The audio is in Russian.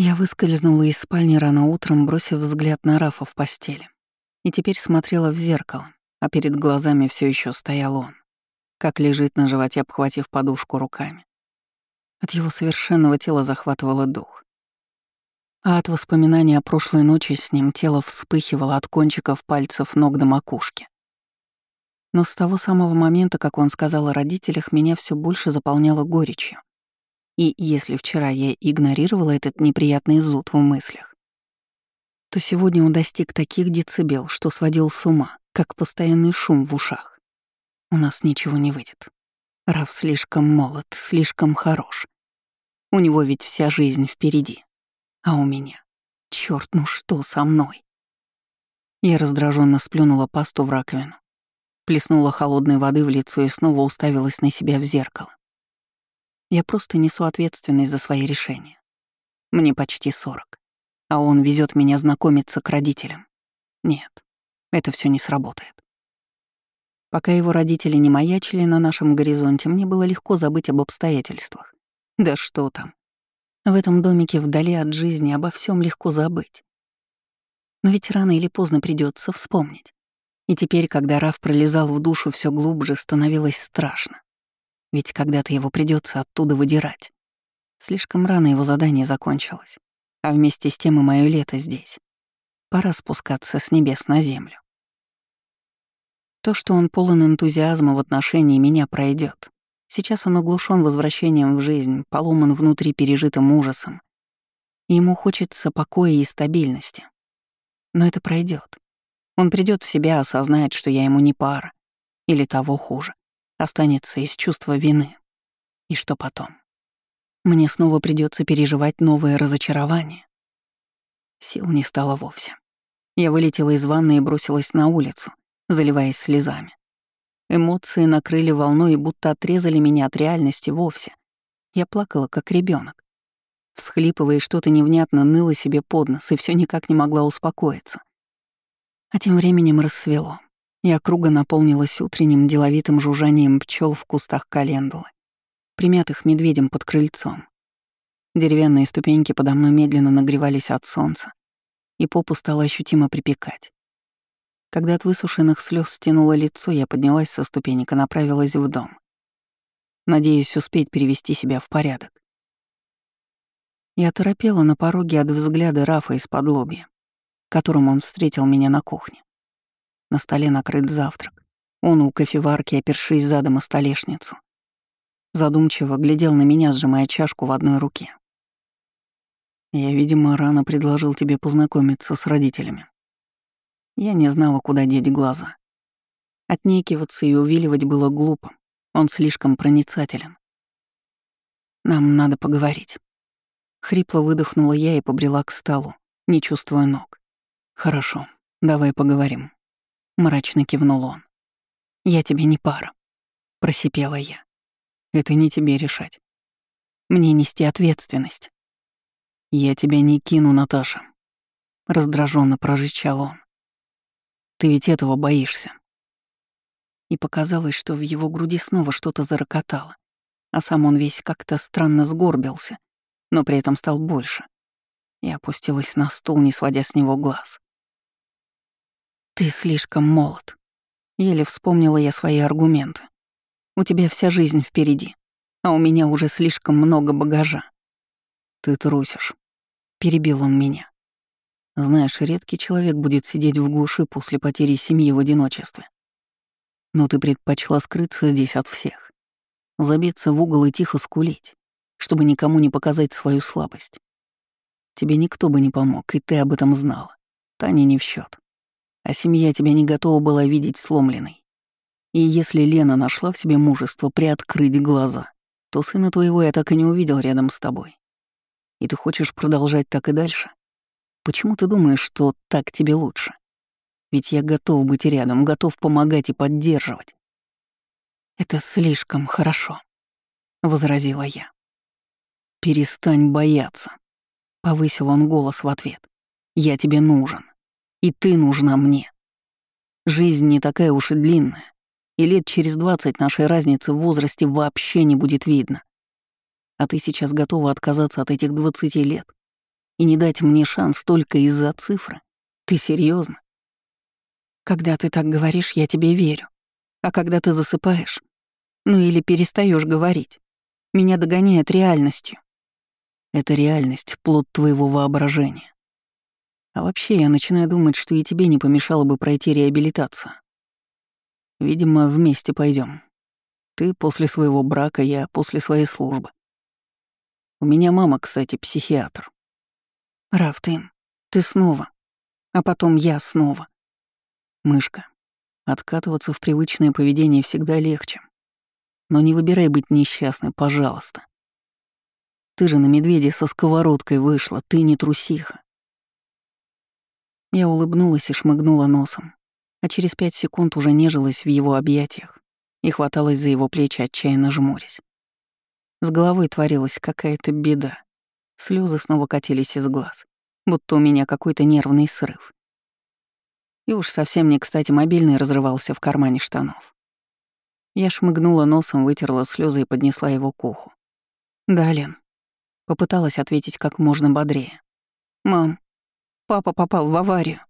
Я выскользнула из спальни рано утром, бросив взгляд на Рафа в постели. И теперь смотрела в зеркало, а перед глазами все еще стоял он, как лежит на животе, обхватив подушку руками. От его совершенного тела захватывало дух. А от воспоминаний о прошлой ночи с ним тело вспыхивало от кончиков пальцев ног до макушки. Но с того самого момента, как он сказал о родителях, меня все больше заполняло горечью. И если вчера я игнорировала этот неприятный зуд в мыслях, то сегодня он достиг таких децибел, что сводил с ума, как постоянный шум в ушах. У нас ничего не выйдет. Раф слишком молод, слишком хорош. У него ведь вся жизнь впереди. А у меня? Черт, ну что со мной? Я раздраженно сплюнула пасту в раковину, плеснула холодной воды в лицо и снова уставилась на себя в зеркало. Я просто несу ответственность за свои решения. Мне почти сорок, а он везет меня знакомиться к родителям. Нет, это все не сработает. Пока его родители не маячили на нашем горизонте, мне было легко забыть об обстоятельствах. Да что там. В этом домике вдали от жизни обо всем легко забыть. Но ведь рано или поздно придется вспомнить. И теперь, когда Раф пролезал в душу все глубже, становилось страшно. Ведь когда-то его придется оттуда выдирать. Слишком рано его задание закончилось, а вместе с тем и мое лето здесь. Пора спускаться с небес на землю. То, что он полон энтузиазма в отношении меня, пройдет. Сейчас он оглушен возвращением в жизнь, поломан внутри пережитым ужасом. Ему хочется покоя и стабильности. Но это пройдет. Он придет в себя, осознает, что я ему не пара. Или того хуже останется из чувства вины. И что потом? Мне снова придется переживать новое разочарование. Сил не стало вовсе. Я вылетела из ванны и бросилась на улицу, заливаясь слезами. Эмоции накрыли волной и будто отрезали меня от реальности вовсе. Я плакала, как ребенок. Всхлипывая что-то невнятно ныла себе под нос и все никак не могла успокоиться. А тем временем рассвело и округа наполнилась утренним деловитым жужжанием пчел в кустах календулы, примятых медведем под крыльцом. Деревянные ступеньки подо мной медленно нагревались от солнца, и попу стало ощутимо припекать. Когда от высушенных слез стянуло лицо, я поднялась со ступенек и направилась в дом. Надеясь успеть перевести себя в порядок. Я торопела на пороге от взгляда Рафа из-под лобья, которым он встретил меня на кухне. На столе накрыт завтрак. Он у кофеварки, опершись задом о столешницу. Задумчиво глядел на меня, сжимая чашку в одной руке. Я, видимо, рано предложил тебе познакомиться с родителями. Я не знала, куда деть глаза. Отнекиваться и увиливать было глупо. Он слишком проницателен. Нам надо поговорить. Хрипло выдохнула я и побрела к столу, не чувствуя ног. Хорошо, давай поговорим. Мрачно кивнул он. «Я тебе не пара», — просипела я. «Это не тебе решать. Мне нести ответственность». «Я тебя не кину, Наташа», — раздраженно прорычал он. «Ты ведь этого боишься». И показалось, что в его груди снова что-то зарокотало, а сам он весь как-то странно сгорбился, но при этом стал больше. Я опустилась на стул, не сводя с него глаз. «Ты слишком молод». Еле вспомнила я свои аргументы. «У тебя вся жизнь впереди, а у меня уже слишком много багажа». «Ты трусишь», — перебил он меня. «Знаешь, редкий человек будет сидеть в глуши после потери семьи в одиночестве. Но ты предпочла скрыться здесь от всех, забиться в угол и тихо скулить, чтобы никому не показать свою слабость. Тебе никто бы не помог, и ты об этом знала. Таня не в счет а семья тебя не готова была видеть сломленной. И если Лена нашла в себе мужество приоткрыть глаза, то сына твоего я так и не увидел рядом с тобой. И ты хочешь продолжать так и дальше? Почему ты думаешь, что так тебе лучше? Ведь я готов быть рядом, готов помогать и поддерживать. Это слишком хорошо, — возразила я. «Перестань бояться», — повысил он голос в ответ. «Я тебе нужен. И ты нужна мне. Жизнь не такая уж и длинная, и лет через двадцать нашей разницы в возрасте вообще не будет видно. А ты сейчас готова отказаться от этих двадцати лет, и не дать мне шанс только из-за цифры? Ты серьезно? Когда ты так говоришь, я тебе верю. А когда ты засыпаешь, ну или перестаешь говорить, меня догоняет реальностью. Это реальность, плод твоего воображения. А вообще, я начинаю думать, что и тебе не помешало бы пройти реабилитацию. Видимо, вместе пойдем. Ты после своего брака, я после своей службы. У меня мама, кстати, психиатр. Раф, ты, ты снова. А потом я снова. Мышка, откатываться в привычное поведение всегда легче. Но не выбирай быть несчастной, пожалуйста. Ты же на медведя со сковородкой вышла, ты не трусиха. Я улыбнулась и шмыгнула носом, а через пять секунд уже нежилась в его объятиях и хваталась за его плечи, отчаянно жмурясь. С головой творилась какая-то беда. Слезы снова катились из глаз, будто у меня какой-то нервный срыв. И уж совсем не кстати мобильный разрывался в кармане штанов. Я шмыгнула носом, вытерла слезы и поднесла его к уху. «Да, Лен». Попыталась ответить как можно бодрее. «Мам, папа попал в аварию».